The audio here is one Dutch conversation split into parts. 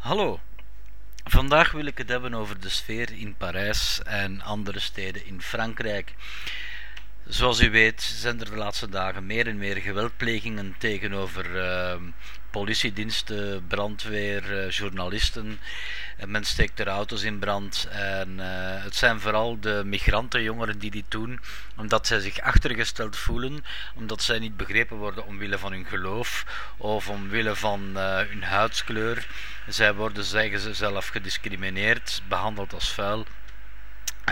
Hallo. Vandaag wil ik het hebben over de sfeer in Parijs en andere steden in Frankrijk. Zoals u weet zijn er de laatste dagen meer en meer geweldplegingen tegenover uh, politiediensten, brandweer, uh, journalisten. En men steekt er auto's in brand. En uh, het zijn vooral de migrantenjongeren die dit doen, omdat zij zich achtergesteld voelen, omdat zij niet begrepen worden omwille van hun geloof of omwille van hun huidskleur. Zij worden, zeggen ze zelf, gediscrimineerd, behandeld als vuil.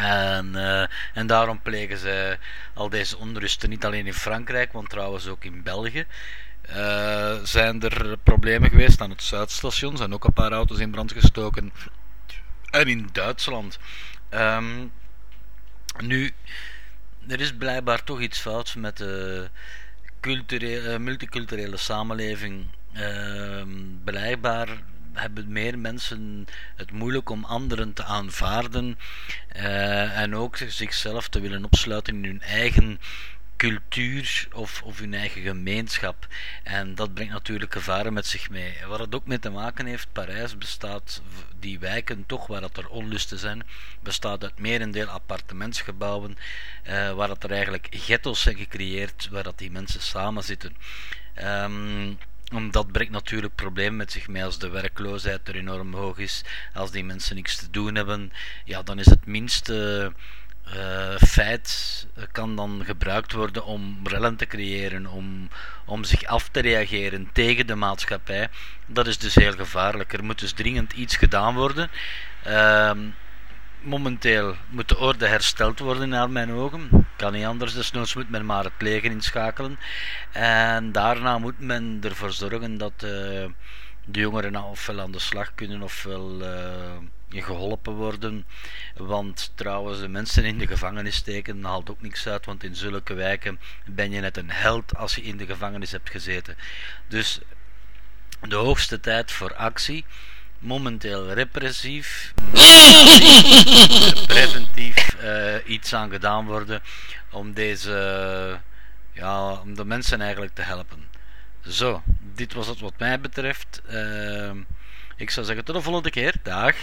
En, uh, en daarom plegen ze al deze onrusten, niet alleen in Frankrijk, want trouwens ook in België. Uh, zijn er problemen geweest aan het Zuidstation, zijn ook een paar auto's in brand gestoken. En in Duitsland. Um, nu, er is blijkbaar toch iets fouts met de culturele, multiculturele samenleving. Uh, blijkbaar hebben meer mensen het moeilijk om anderen te aanvaarden uh, en ook zichzelf te willen opsluiten in hun eigen cultuur of, of hun eigen gemeenschap. En dat brengt natuurlijk gevaren met zich mee. Waar het ook mee te maken heeft, Parijs bestaat, die wijken toch waar dat er onlusten zijn, bestaat uit merendeel appartementsgebouwen, uh, waar dat er eigenlijk ghetto's zijn gecreëerd, waar dat die mensen samen zitten. Um, dat brengt natuurlijk problemen met zich mee als de werkloosheid er enorm hoog is. Als die mensen niks te doen hebben, ja, dan is het minste uh, feit kan dan gebruikt worden om rellen te creëren, om, om zich af te reageren tegen de maatschappij. Dat is dus heel gevaarlijk. Er moet dus dringend iets gedaan worden. Uh, momenteel moet de orde hersteld worden naar mijn ogen. Kan niet anders, desnoods moet men maar het leger inschakelen. En daarna moet men ervoor zorgen dat uh, de jongeren nou ofwel aan de slag kunnen ofwel uh, geholpen worden. Want trouwens, de mensen in de gevangenis steken haalt ook niks uit, want in zulke wijken ben je net een held als je in de gevangenis hebt gezeten. Dus de hoogste tijd voor actie momenteel repressief, preventief uh, iets aan gedaan worden om deze, ja, om de mensen eigenlijk te helpen. Zo, dit was het wat mij betreft. Uh, ik zou zeggen tot de volgende keer. Dag.